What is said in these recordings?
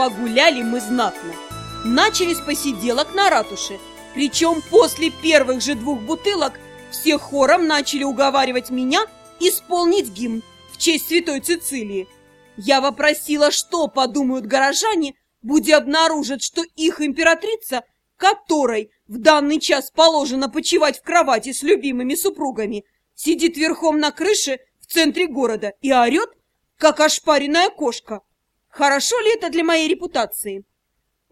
Погуляли мы знатно. Начали с посиделок на ратуше. Причем после первых же двух бутылок все хором начали уговаривать меня исполнить гимн в честь Святой Цицилии. Я вопросила, что подумают горожане, будь обнаружат, что их императрица, которой в данный час положено почивать в кровати с любимыми супругами, сидит верхом на крыше в центре города и орет, как ошпаренная кошка. Хорошо ли это для моей репутации?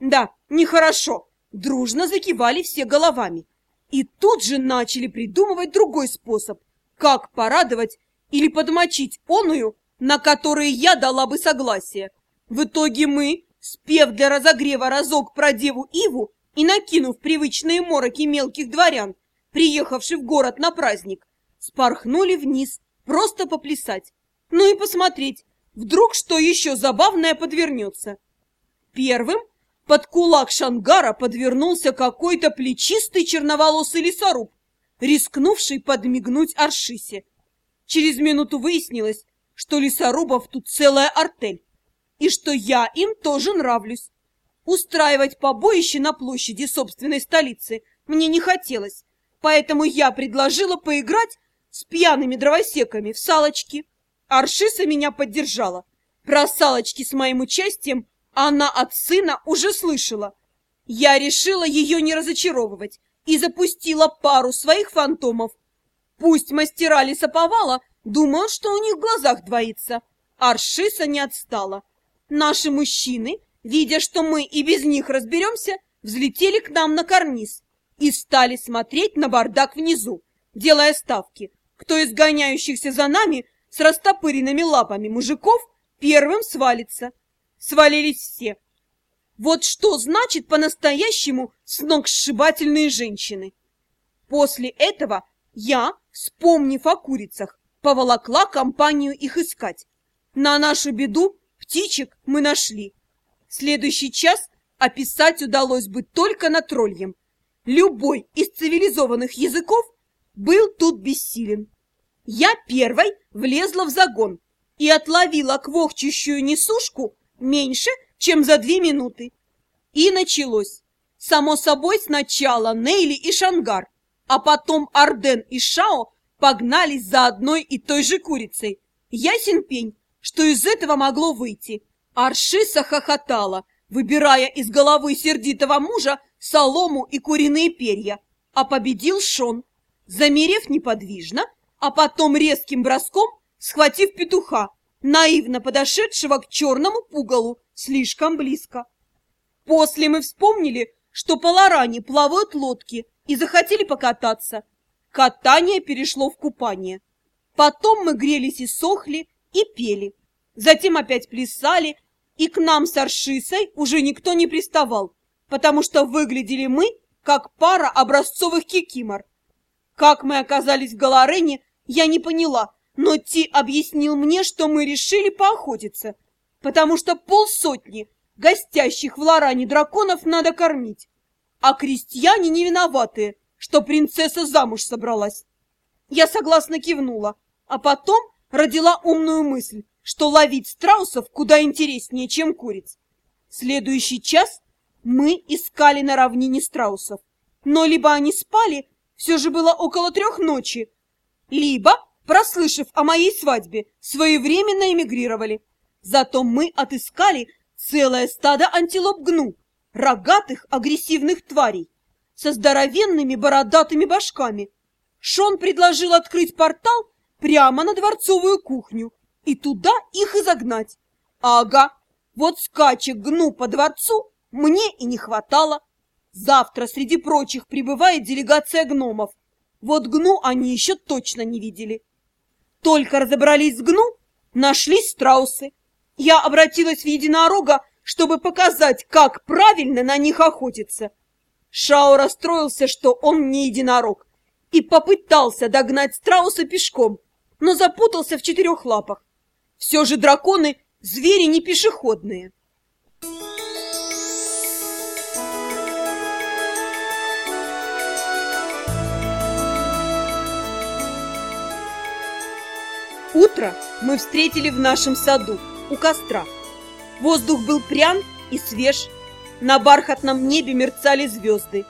Да, нехорошо. Дружно закивали все головами. И тут же начали придумывать другой способ, как порадовать или подмочить оную, на которые я дала бы согласие. В итоге мы, спев для разогрева разок про деву Иву и накинув привычные мороки мелких дворян, приехавших в город на праздник, спорхнули вниз, просто поплясать. Ну и посмотреть, вдруг что еще забавное подвернется. Первым под кулак Шангара подвернулся какой-то плечистый черноволосый лесоруб, рискнувший подмигнуть Аршисе. Через минуту выяснилось, что лесорубов тут целая артель, и что я им тоже нравлюсь. Устраивать побоище на площади собственной столицы мне не хотелось, поэтому я предложила поиграть с пьяными дровосеками в салочки. Аршиса меня поддержала. Про салочки с моим участием она от сына уже слышала. Я решила ее не разочаровывать и запустила пару своих фантомов. Пусть мастера лесоповала думают, что у них в глазах двоится. Аршиса не отстала. Наши мужчины, видя, что мы и без них разберемся, взлетели к нам на карниз и стали смотреть на бардак внизу, делая ставки, кто из гоняющихся за нами с растопыренными лапами мужиков первым свалится свалились все. Вот что значит по-настоящему сногсшибательные женщины. После этого я, вспомнив о курицах, поволокла компанию их искать. На нашу беду птичек мы нашли. Следующий час описать удалось бы только на тролльем. Любой из цивилизованных языков был тут бессилен. Я первой влезла в загон и отловила квохчущую несушку меньше, чем за две минуты. И началось. Само собой, сначала Нейли и Шангар, а потом Арден и Шао погнались за одной и той же курицей. Ясен пень, что из этого могло выйти. Аршиса хохотала, выбирая из головы сердитого мужа солому и куриные перья, а победил Шон, замерев неподвижно, а потом резким броском схватив петуха, наивно подошедшего к черному пугалу слишком близко. После мы вспомнили, что по Лоране плавают лодки и захотели покататься. Катание перешло в купание. Потом мы грелись и сохли, и пели. Затем опять плясали, и к нам с Аршисой уже никто не приставал, потому что выглядели мы, как пара образцовых кикимор. Как мы оказались в Галарене, я не поняла, но Ти объяснил мне, что мы решили поохотиться, потому что полсотни гостящих в Лоране драконов надо кормить, а крестьяне не виноватые, что принцесса замуж собралась. Я согласно кивнула, а потом родила умную мысль, что ловить страусов куда интереснее, чем куриц. Следующий час мы искали на равнине страусов, но либо они спали, все же было около трех ночи, либо прослышав о моей свадьбе, своевременно эмигрировали. Зато мы отыскали целое стадо антилоп гну, рогатых агрессивных тварей, со здоровенными бородатыми башками. Шон предложил открыть портал прямо на дворцовую кухню и туда их и загнать. Ага, вот скачек гну по дворцу мне и не хватало. Завтра среди прочих прибывает делегация гномов. Вот гну они еще точно не видели. Только разобрались с гну, нашлись страусы. Я обратилась в единорога, чтобы показать, как правильно на них охотиться. Шао расстроился, что он не единорог, и попытался догнать страуса пешком, но запутался в четырех лапах. Все же драконы – звери не пешеходные. Утро мы встретили в нашем саду, у костра. Воздух был прям и свеж. На бархатном небе мерцали звезды.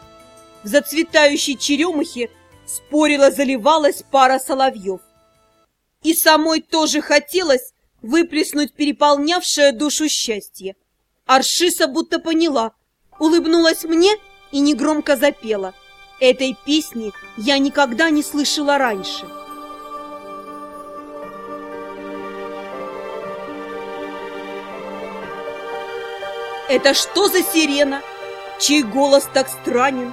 В зацветающей черемухе спорила, заливалась пара соловьев. И самой тоже хотелось выплеснуть переполнявшее душу счастье. Аршиса будто поняла, улыбнулась мне и негромко запела. Этой песни я никогда не слышала раньше. Это что за сирена? Чей голос так странен?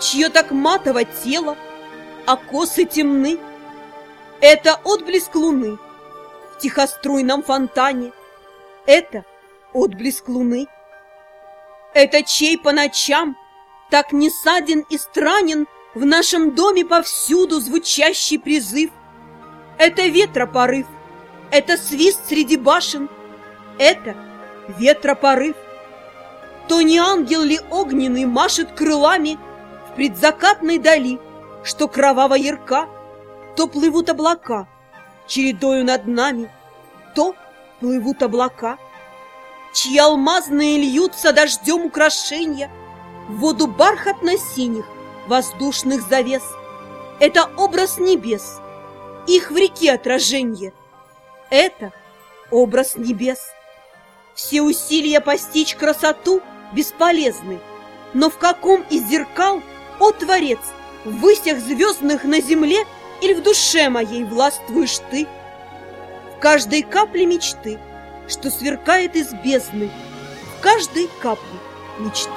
Чье так матово тело? А косы темны? Это отблеск луны в тихоструйном фонтане. Это отблеск луны. Это чей по ночам так несаден и странен в нашем доме повсюду звучащий призыв. Это ветропорыв, это свист среди башен, это ветропорыв. То не ангел ли огненный машет крылами В предзакатной дали, что кроваво ярка, То плывут облака чередою над нами, То плывут облака, Чьи алмазные льются дождем украшения В воду бархатно-синих воздушных завес. Это образ небес, их в реке отражение. Это образ небес. Все усилия постичь красоту — бесполезны. Но в каком из зеркал, о Творец, в высях звездных на земле или в душе моей властвуешь ты? В каждой капле мечты, что сверкает из бездны, в каждой капле мечты.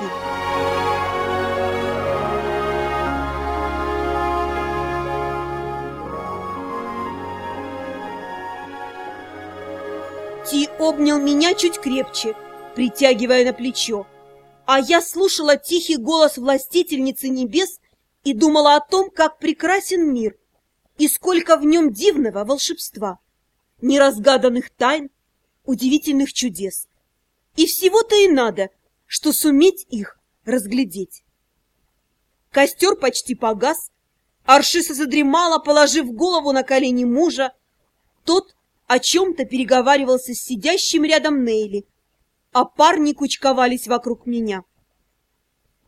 Ти обнял меня чуть крепче, притягивая на плечо. А я слушала тихий голос властительницы небес и думала о том, как прекрасен мир и сколько в нем дивного волшебства, неразгаданных тайн, удивительных чудес. И всего-то и надо, что суметь их разглядеть. Костер почти погас, Аршиса задремала, положив голову на колени мужа. Тот о чем-то переговаривался с сидящим рядом Нейли, а парни кучковались вокруг меня.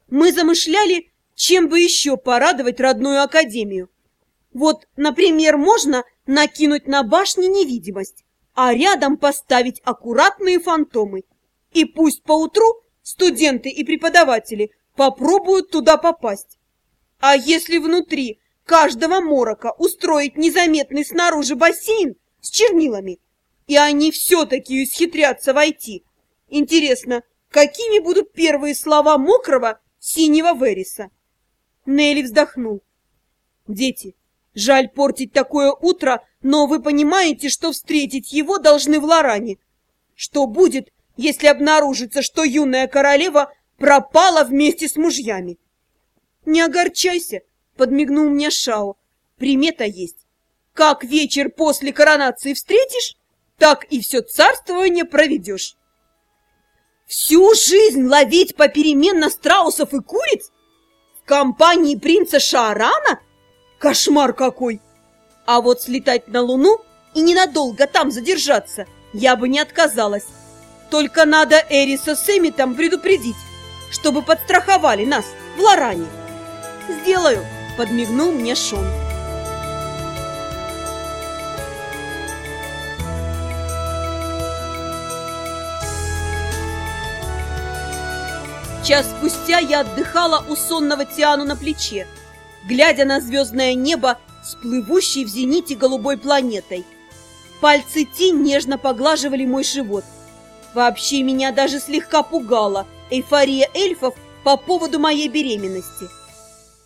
Мы замышляли, чем бы еще порадовать родную академию. Вот, например, можно накинуть на башни невидимость, а рядом поставить аккуратные фантомы. И пусть поутру студенты и преподаватели попробуют туда попасть. А если внутри каждого морока устроить незаметный снаружи бассейн с чернилами, и они все-таки исхитрятся войти, Интересно, какими будут первые слова мокрого синего Вериса? Нелли вздохнул. Дети, жаль портить такое утро, но вы понимаете, что встретить его должны в Лоране. Что будет, если обнаружится, что юная королева пропала вместе с мужьями? Не огорчайся, подмигнул мне Шао. Примета есть. Как вечер после коронации встретишь, так и все царствование проведешь. Всю жизнь ловить попеременно страусов и куриц? В компании принца Шаарана? Кошмар какой! А вот слетать на Луну и ненадолго там задержаться я бы не отказалась. Только надо Эриса с Эмитом предупредить, чтобы подстраховали нас в Лоране. «Сделаю!» – подмигнул мне Шон. Час спустя я отдыхала у сонного Тиану на плече, глядя на звездное небо с плывущей в зените голубой планетой. Пальцы Ти нежно поглаживали мой живот. Вообще меня даже слегка пугала эйфория эльфов по поводу моей беременности.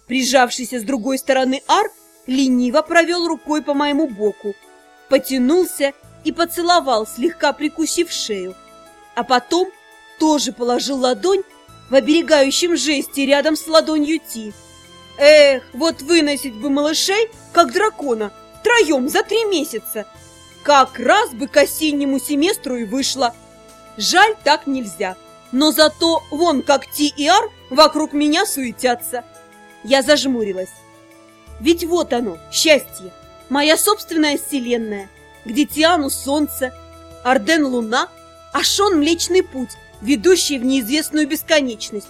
Прижавшийся с другой стороны Ар лениво провел рукой по моему боку, потянулся и поцеловал, слегка прикусив шею, а потом тоже положил ладонь в оберегающем жесте рядом с ладонью Ти. Эх, вот выносить бы малышей, как дракона, втроем за три месяца. Как раз бы к осеннему семестру и вышло. Жаль, так нельзя. Но зато вон как Ти и Ар вокруг меня суетятся. Я зажмурилась. Ведь вот оно, счастье, моя собственная вселенная, где Тиану солнце, Арден луна, а Шон млечный путь – ведущей в неизвестную бесконечность.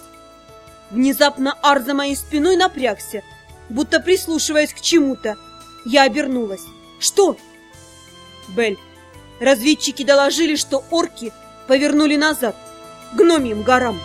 Внезапно Ар за моей спиной напрягся, будто прислушиваясь к чему-то. Я обернулась. «Что?» «Бель, разведчики доложили, что орки повернули назад, к гномьим горам».